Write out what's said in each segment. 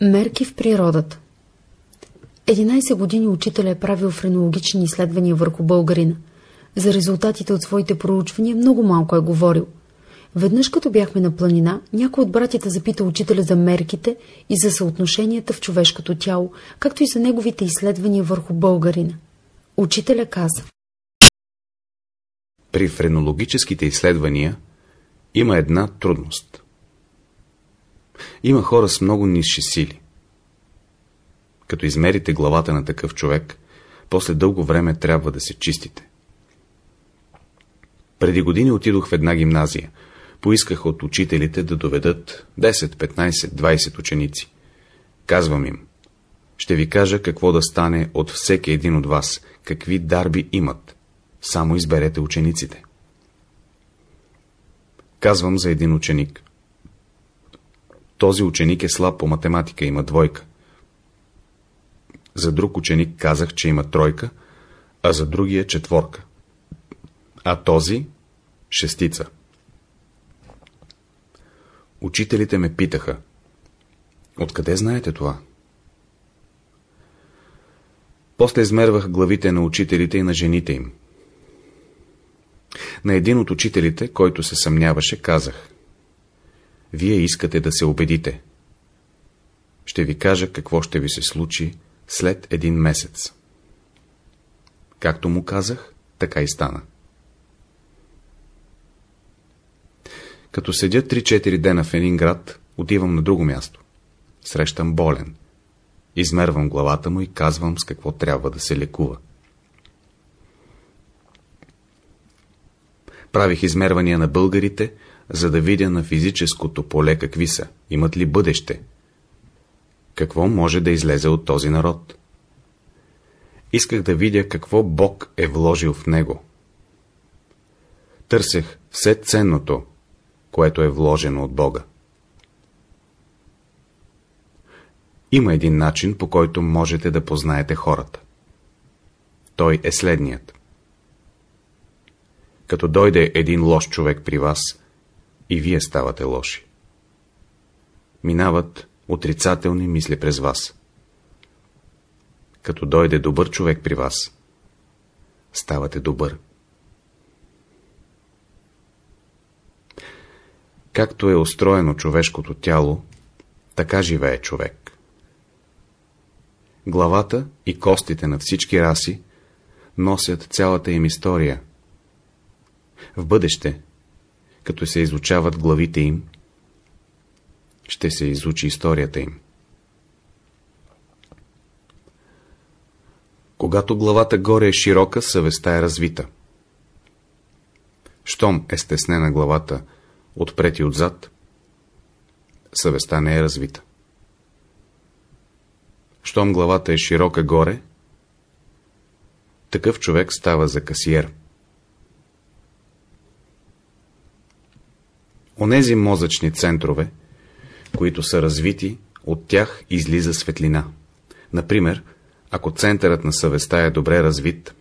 Мерки в природата 11 години учителя е правил френологични изследвания върху българина. За резултатите от своите проучвания много малко е говорил. Веднъж като бяхме на планина, някой от братята запита учителя за мерките и за съотношенията в човешкото тяло, както и за неговите изследвания върху българина. Учителя каза. При френологическите изследвания има една трудност. Има хора с много нисши сили. Като измерите главата на такъв човек, после дълго време трябва да се чистите. Преди години отидох в една гимназия. Поисках от учителите да доведат 10, 15, 20 ученици. Казвам им, ще ви кажа какво да стане от всеки един от вас, какви дарби имат. Само изберете учениците. Казвам за един ученик. Този ученик е слаб по математика, има двойка. За друг ученик казах, че има тройка, а за другия четворка. А този — шестица. Учителите ме питаха. Откъде знаете това? После измервах главите на учителите и на жените им. На един от учителите, който се съмняваше, казах. Вие искате да се убедите. Ще ви кажа какво ще ви се случи след един месец. Както му казах, така и стана. Като седя 3-4 дена в един град, отивам на друго място. Срещам болен. Измервам главата му и казвам с какво трябва да се лекува. Правих измервания на българите, за да видя на физическото поле какви са, имат ли бъдеще. Какво може да излезе от този народ? Исках да видя какво Бог е вложил в него. Търсех все ценното, което е вложено от Бога. Има един начин, по който можете да познаете хората. Той е следният. Като дойде един лош човек при вас, и вие ставате лоши. Минават отрицателни мисли през вас. Като дойде добър човек при вас, ставате добър. Както е устроено човешкото тяло, така живее човек. Главата и костите на всички раси носят цялата им история. В бъдеще, като се изучават главите им, ще се изучи историята им. Когато главата горе е широка, съвестта е развита. Щом е стеснена главата отпред и отзад, съвестта не е развита. Щом главата е широка горе, такъв човек става за касиер. Онези мозъчни центрове, които са развити, от тях излиза светлина. Например, ако центърът на съвестта е добре развит,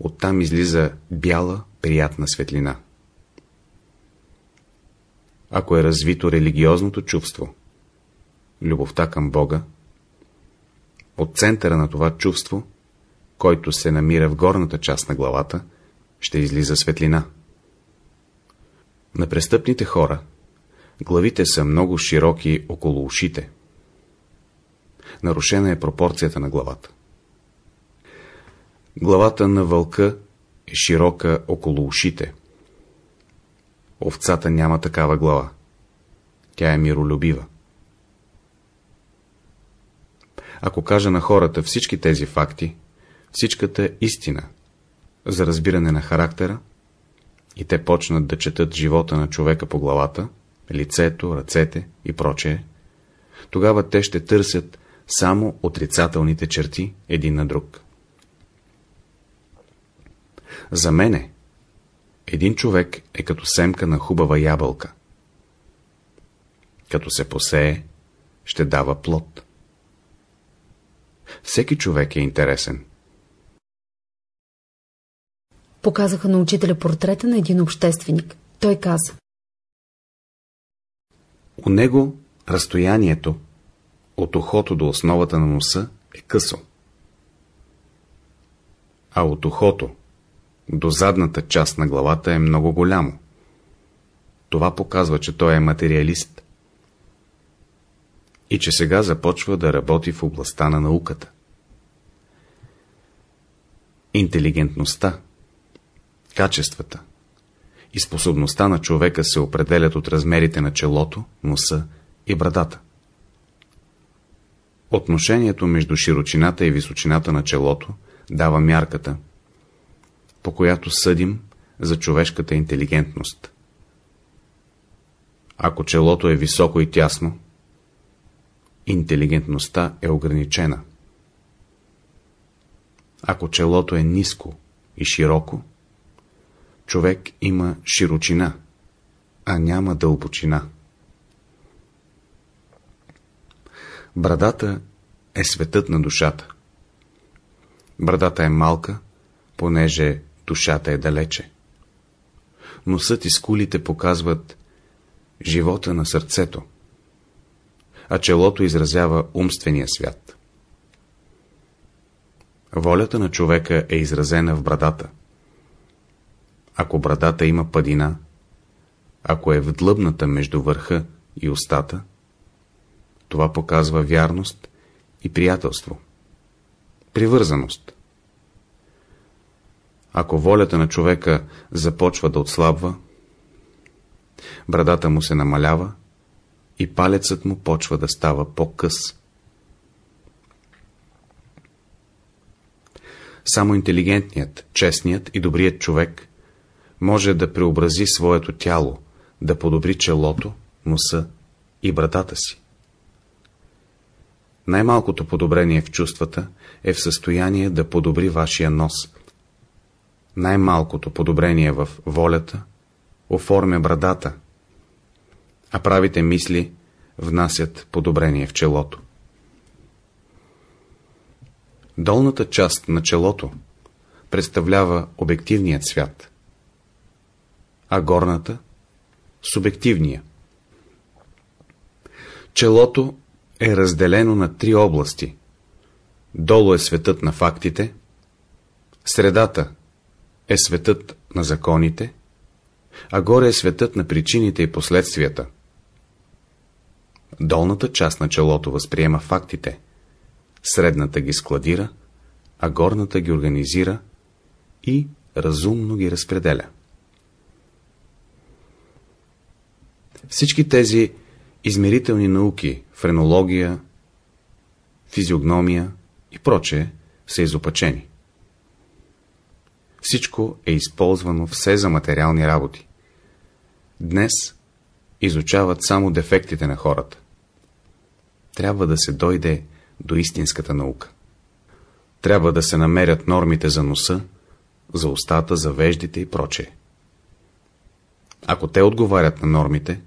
оттам излиза бяла, приятна светлина. Ако е развито религиозното чувство, любовта към Бога, от центъра на това чувство, който се намира в горната част на главата, ще излиза светлина. На престъпните хора главите са много широки около ушите. Нарушена е пропорцията на главата. Главата на вълка е широка около ушите. Овцата няма такава глава. Тя е миролюбива. Ако кажа на хората всички тези факти, всичката истина за разбиране на характера, и те почнат да четат живота на човека по главата, лицето, ръцете и прочее, тогава те ще търсят само отрицателните черти един на друг. За мене един човек е като семка на хубава ябълка. Като се посее, ще дава плод. Всеки човек е интересен. Показаха на учителя портрета на един общественик. Той каза. У него Разстоянието от ухото до основата на носа е късо. А от ухото до задната част на главата е много голямо. Това показва, че той е материалист и че сега започва да работи в областта на науката. Интелигентността, качествата и способността на човека се определят от размерите на челото, носа и брадата. Отношението между широчината и височината на челото дава мярката, по която съдим за човешката интелигентност. Ако челото е високо и тясно, интелигентността е ограничена. Ако челото е ниско и широко, човек има широчина, а няма дълбочина. Брадата е светът на душата. Брадата е малка, понеже душата е далече. Носът и скулите показват живота на сърцето, а челото изразява умствения свят. Волята на човека е изразена в брадата. Ако брадата има падина, ако е вдлъбната между върха и устата, това показва вярност и приятелство, привързаност. Ако волята на човека започва да отслабва, брадата му се намалява и палецът му почва да става по-къс. Само интелигентният, честният и добрият човек може да преобрази своето тяло, да подобри челото, носа и брадата си. Най-малкото подобрение в чувствата е в състояние да подобри вашия нос. Най-малкото подобрение в волята оформя брадата, а правите мисли внасят подобрение в челото. Долната част на челото представлява обективният свят, а горната – субективния. Челото е разделено на три области. Долу е светът на фактите, средата е светът на законите, а горе е светът на причините и последствията. Долната част на челото възприема фактите, средната ги складира, а горната ги организира и разумно ги разпределя. Всички тези измерителни науки, френология, физиогномия и прочее са изопачени. Всичко е използвано все за материални работи. Днес изучават само дефектите на хората. Трябва да се дойде до истинската наука. Трябва да се намерят нормите за носа, за устата, за веждите и прочее. Ако те отговарят на нормите,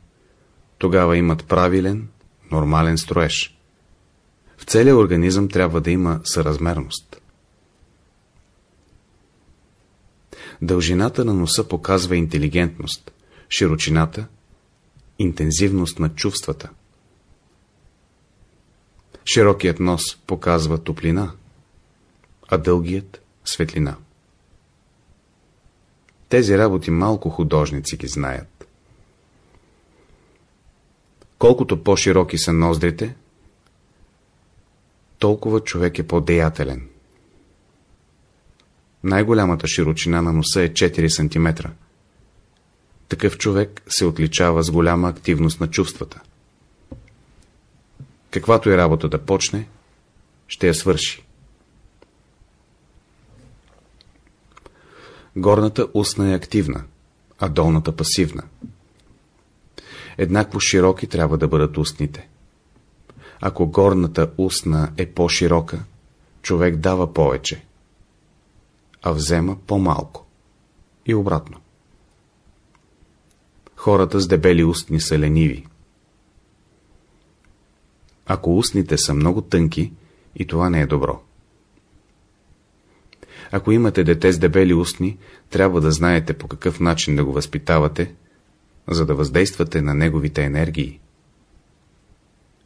тогава имат правилен, нормален строеж. В целия организъм трябва да има съразмерност. Дължината на носа показва интелигентност, широчината – интензивност на чувствата. Широкият нос показва топлина, а дългият – светлина. Тези работи малко художници ги знаят. Колкото по-широки са ноздрите, толкова човек е по-деятелен. Най-голямата широчина на носа е 4 см. Такъв човек се отличава с голяма активност на чувствата. Каквато и работа да почне, ще я свърши. Горната устна е активна, а долната пасивна. Еднакво широки трябва да бъдат устните. Ако горната устна е по-широка, човек дава повече, а взема по-малко. И обратно. Хората с дебели устни са лениви. Ако устните са много тънки, и това не е добро. Ако имате дете с дебели устни, трябва да знаете по какъв начин да го възпитавате, за да въздействате на неговите енергии.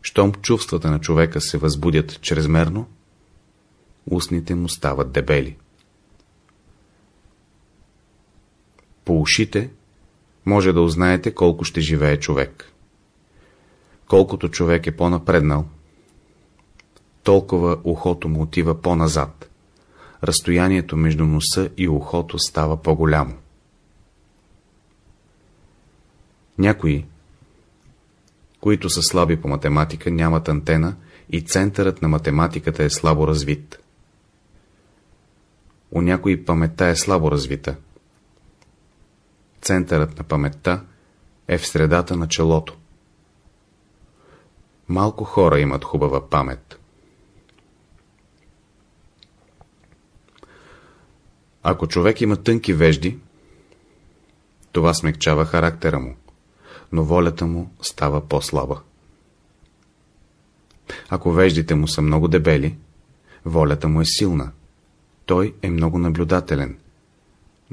Щом чувствата на човека се възбудят чрезмерно, устните му стават дебели. По ушите може да узнаете колко ще живее човек. Колкото човек е по-напреднал, толкова ухото му отива по-назад. Разстоянието между носа и ухото става по-голямо. Някои, които са слаби по математика, нямат антена и центърът на математиката е слабо развит. У някои паметта е слабо развита. Центърът на паметта е в средата на челото. Малко хора имат хубава памет. Ако човек има тънки вежди, това смягчава характера му, но волята му става по-слаба. Ако веждите му са много дебели, волята му е силна. Той е много наблюдателен,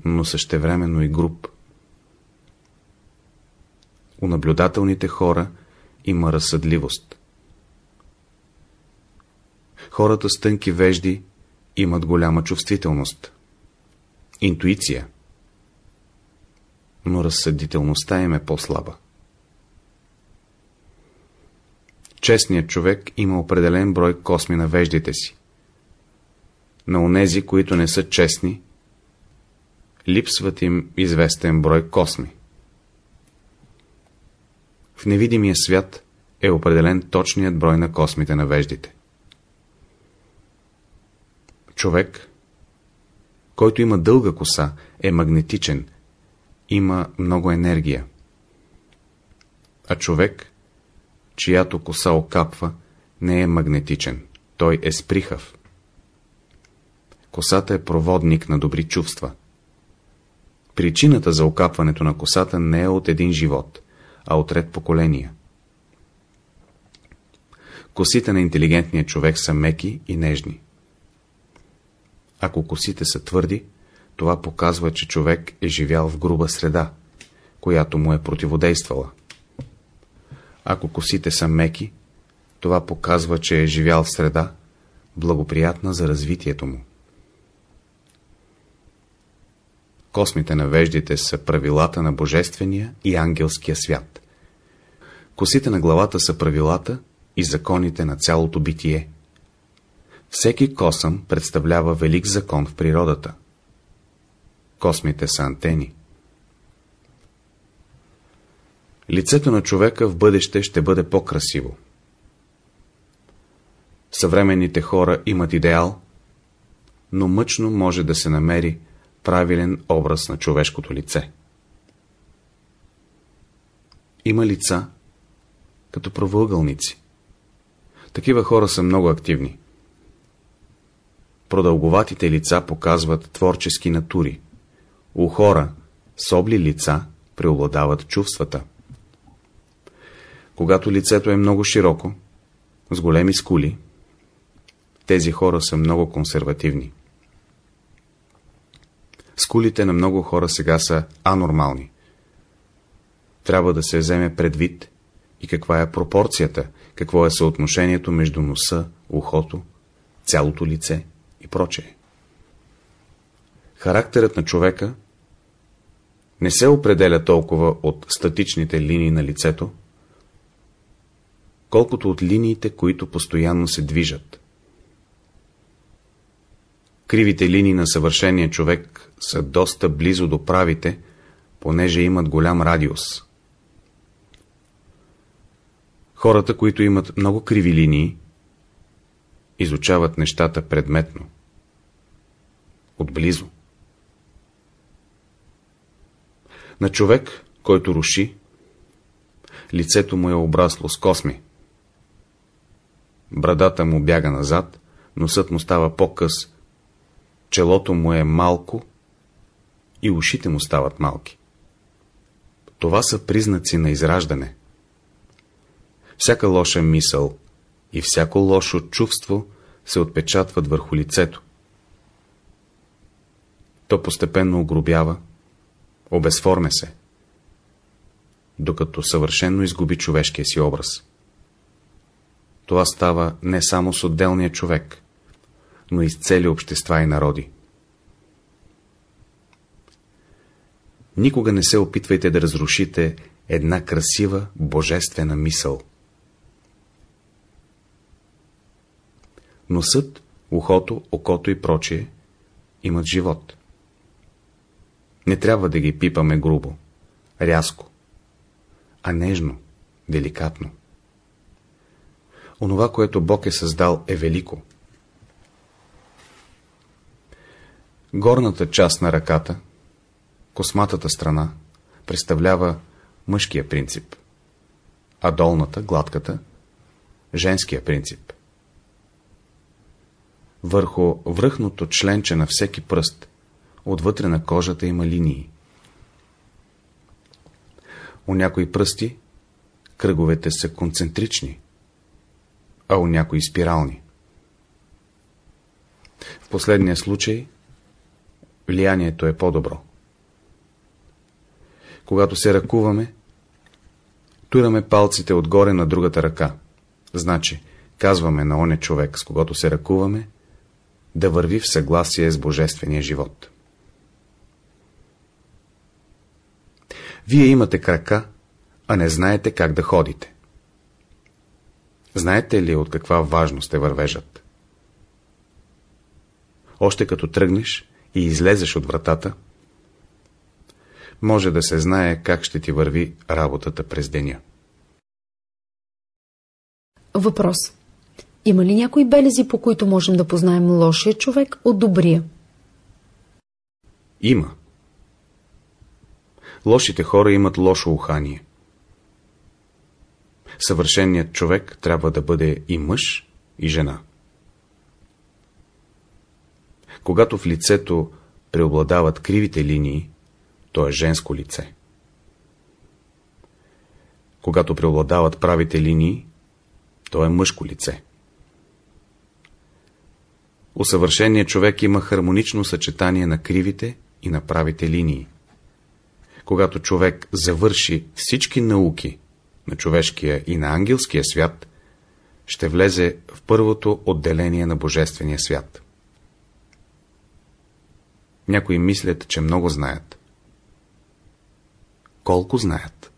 но същевременно и груб. У наблюдателните хора има разсъдливост. Хората с тънки вежди имат голяма чувствителност, интуиция, но разсъдителността им е по-слаба. Честният човек има определен брой косми на веждите си. На онези, които не са честни, липсват им известен брой косми. В невидимия свят е определен точният брой на космите на веждите. Човек, който има дълга коса, е магнетичен, има много енергия. А човек, чиято коса окапва, не е магнетичен, той е сприхав. Косата е проводник на добри чувства. Причината за окапването на косата не е от един живот, а от ред поколения. Косите на интелигентния човек са меки и нежни. Ако косите са твърди, това показва, че човек е живял в груба среда, която му е противодействала. Ако косите са меки, това показва, че е живял в среда, благоприятна за развитието му. Космите на веждите са правилата на божествения и ангелския свят. Косите на главата са правилата и законите на цялото битие. Всеки косъм представлява велик закон в природата. Космите са антени. Лицето на човека в бъдеще ще бъде по-красиво. Съвременните хора имат идеал, но мъчно може да се намери правилен образ на човешкото лице. Има лица, като правоъгълници. Такива хора са много активни. Продълговатите лица показват творчески натури. У хора с обли лица преобладават чувствата. Когато лицето е много широко, с големи скули, тези хора са много консервативни. Скулите на много хора сега са анормални. Трябва да се вземе предвид и каква е пропорцията, какво е съотношението между носа, ухото, цялото лице и прочее. Характерът на човека не се определя толкова от статичните линии на лицето, колкото от линиите, които постоянно се движат. Кривите линии на съвършения човек са доста близо до правите, понеже имат голям радиус. Хората, които имат много криви линии, изучават нещата предметно, отблизо. На човек, който руши, лицето му е обрасло с косми. Брадата му бяга назад, носът му става по-къс, челото му е малко и ушите му стават малки. Това са признаци на израждане. Всяка лоша мисъл и всяко лошо чувство се отпечатват върху лицето. То постепенно огробява, обезформя се, докато съвършенно изгуби човешкия си образ. Това става не само с отделния човек, но и с цели общества и народи. Никога не се опитвайте да разрушите една красива, божествена мисъл. Носът, ухото, окото и прочие имат живот. Не трябва да ги пипаме грубо, рязко, а нежно, деликатно. Онова, което Бог е създал, е велико. Горната част на ръката, косматата страна, представлява мъжкия принцип, а долната, гладката, женския принцип. Върху връхното членче на всеки пръст, отвътре на кожата има линии. У някои пръсти кръговете са концентрични, а у някои спирални. В последния случай влиянието е по-добро. Когато се ръкуваме, тураме палците отгоре на другата ръка. Значи, казваме на оне човек, с когото се ръкуваме, да върви в съгласие с Божествения живот. Вие имате крака, а не знаете как да ходите. Знаете ли от каква важност е вървежат? Още като тръгнеш и излезеш от вратата, може да се знае как ще ти върви работата през деня. Въпрос. Има ли някои белези, по които можем да познаем лошия човек от добрия? Има. Лошите хора имат лошо ухание. Съвършеният човек трябва да бъде и мъж, и жена. Когато в лицето преобладават кривите линии, то е женско лице. Когато преобладават правите линии, то е мъжко лице. Усъвършеният човек има хармонично съчетание на кривите и на правите линии. Когато човек завърши всички науки на човешкия и на ангелския свят, ще влезе в първото отделение на Божествения свят. Някои мислят, че много знаят. Колко знаят?